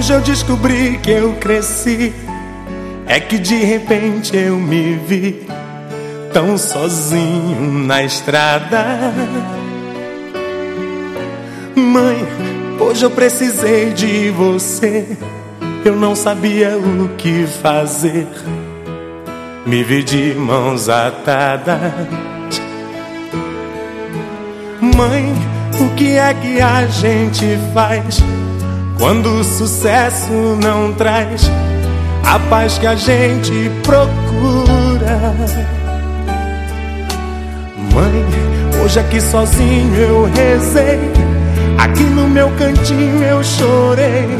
Hoje eu descobri que eu cresci. É que de repente eu me vi tão sozinho na estrada. Mãe, hoje eu precisei de você. Eu não sabia o que fazer. Me vi de mãos atadas. Mãe, o que é que a gente faz quando o sucesso não traz a paz que a gente procura? Mãe, hoje aqui sozinho eu rezei, aqui no meu cantinho eu chorei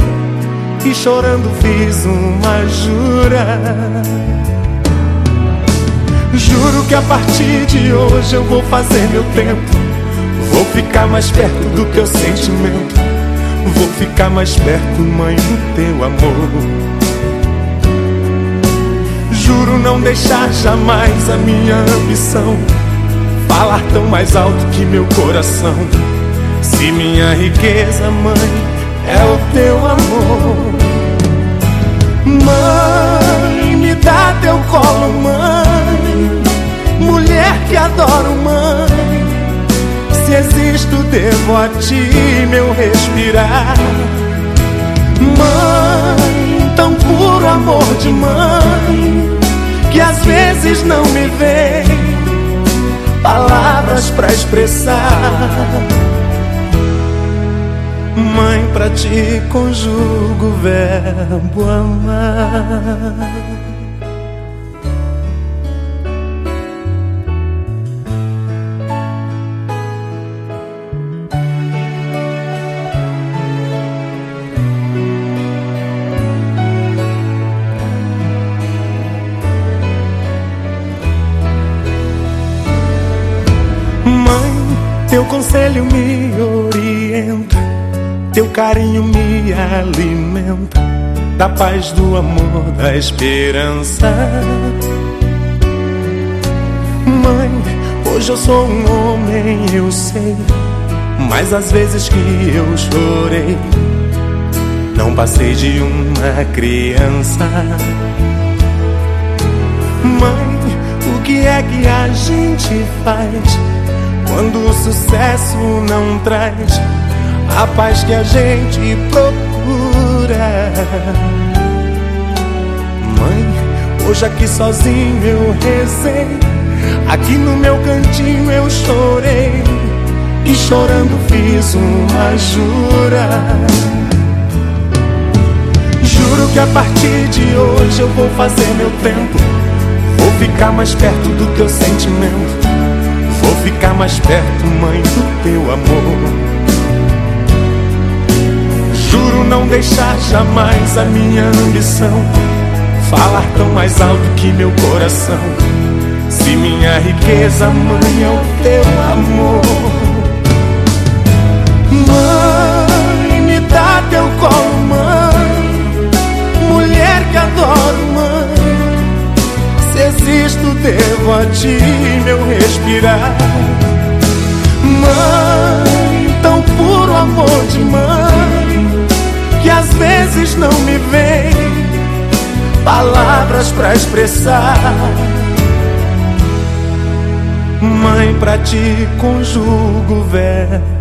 e chorando fiz uma jura. Juro que a partir de hoje eu vou fazer meu tempo. Vou ficar mais perto do teu sentimento. Vou ficar mais perto, mãe, do teu amor. Juro não deixar jamais a minha ambição falar tão mais alto que meu coração. Se minha riqueza, mãe, é o teu amor. Mãe, me dá teu colo, mãe. Mulher que adoro, mãe. Existo, devo a ti meu respirar. Mãe, tão puro amor de mãe, que às vezes não me vem palavras para expressar. Mãe, pra ti conjugo o verbo amar. Teu conselho me orienta, teu carinho me alimenta, da paz, do amor, da esperança. Mãe, hoje eu sou um homem, eu sei, mas às vezes que eu chorei, não passei de uma criança. Mãe, o que é que a gente faz? Quando o sucesso não traz a paz que a gente procura. Mãe, hoje aqui sozinho eu rezei, aqui no meu cantinho eu chorei, e chorando fiz uma jura. Juro que a partir de hoje eu vou fazer meu tempo, vou ficar mais perto do teu sentimento. Ficar mais perto, mãe, do teu amor. Juro não deixar jamais a minha ambição falar tão mais alto que meu coração. Se minha riqueza, mãe, é o teu amor. Mãe, me dá teu colo, mãe. Mulher que adoro, existo, devo a ti Mãe, tão puro amor de mãe, que às vezes não me vem palavras para expressar. Mãe, pra ti conjugo verbo.